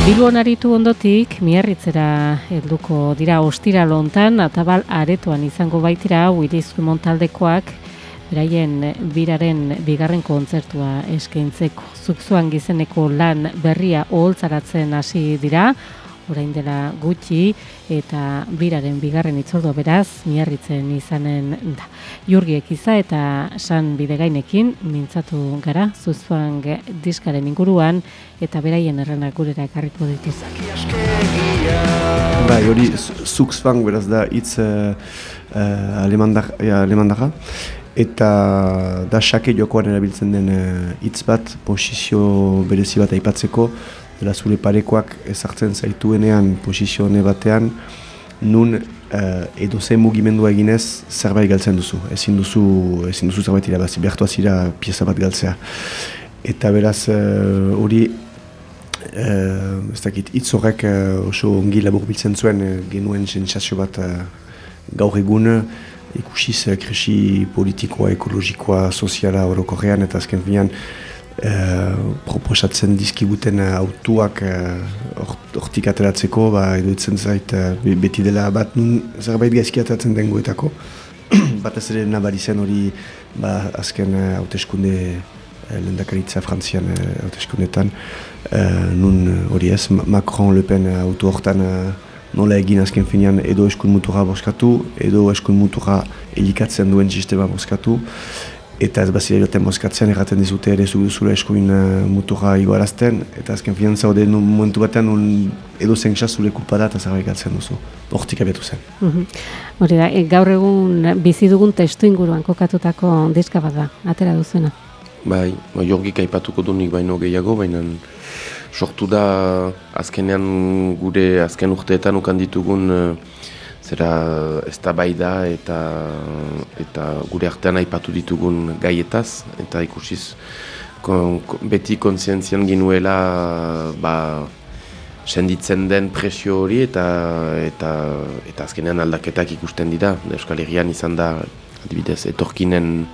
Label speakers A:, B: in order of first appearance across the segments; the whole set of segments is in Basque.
A: Bilbon aritu ondotik, miarritzera helduko dira ostira lontan, atabal aretoan izango baitira, Willis Montaldekoak, beraien biraren bigarren kontzertua eskaintzeko. Zukzuan gizeneko lan berria oholtzaratzen hasi dira, orain dela gutxi eta biraren bigarren itzordo beraz miarritzen izanen da. Jurgiek iza eta san bidegainekin mintzatu gara zuzuan diskaren inguruan eta beraien errenak gurera ekarriko dituz.
B: Bai, hori zuzfang beraz da hitz uh, alemandara eta da xake jokoan erabiltzen den hitz bat, posizio berezi bat aipatzeko, dela zure parekoak ezartzen zaituenean posizione batean, nun uh, edo ze mugimendua eginez zerbait galtzen duzu. Ezin duzu, ezin duzu zerbait irabazi, behartu azira pieza bat galtzea. Eta beraz hori, uh, ez dakit, hitz horrek uh, oso ongi labur biltzen zuen uh, genuen sentsazio bat uh, gaur egun, ikusiz uh, krisi politikoa, ekologikoa, soziala orokorrean, eta azken finean, Eh, proposatzen dizkibuten uh, autuak hortik uh, ateratzeko, ba, edo zait beti dela bat nun zerbait gaizki ateratzen den goetako. bat ez ere nabari zen hori ba, azken hauteskunde uh, lendakaritza frantzian hauteskundetan. Nun hori ez, Macron Le Pen autu hortan uh, nola egin azken finean edo eskun mutura boskatu, edo eskun mutura elikatzen duen sistema boskatu eta ez bazira joten mozkatzen erraten dizute ere zu zure eskuin uh, muturra igoarazten eta azken finan zaude nun momentu batean un edo zen zure kulpa da eta zerbait galtzen duzu. Hortik abiatu zen.
A: Mhm. Hori da, e, gaur egun bizi dugun testu inguruan kokatutako diska bat da, atera duzuena.
C: Bai, bai jorgik aipatuko du nik baino gehiago, baina sortu da azkenean gure azken urteetan ukan ditugun uh, zera ez da bai da eta, eta gure artean aipatu ditugun gaietaz eta ikusiz kon, beti kontzientzian ginuela ba, senditzen den presio hori eta, eta, eta azkenean aldaketak ikusten dira. Euskal Herrian izan da adibidez etorkinen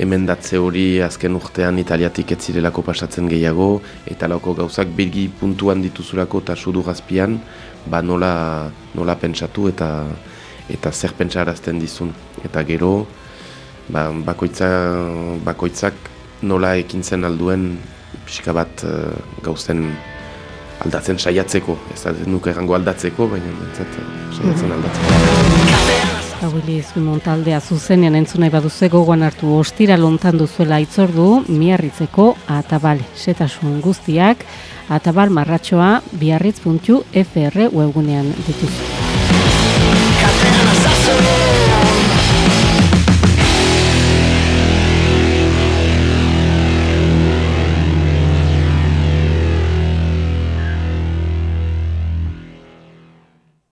C: emendatze hori azken urtean italiatik ez zirelako pasatzen gehiago eta lauko gauzak birgi puntuan dituzurako eta sudu gazpian ba nola, nola pentsatu eta eta zer pentsarazten dizun. Eta gero ba, bakoitza, bakoitzak nola ekintzen alduen pixka bat uh, gauzen aldatzen saiatzeko. Ez da nuke errango aldatzeko baina bentsat saiatzen aldatzeko
A: Willis Montaldea zuzenean entzunai baduze gogoan hartu ostira lontan duzuela itzordu miarritzeko atabal setasun guztiak atabal marratxoa biarritz.fr webgunean dituzu.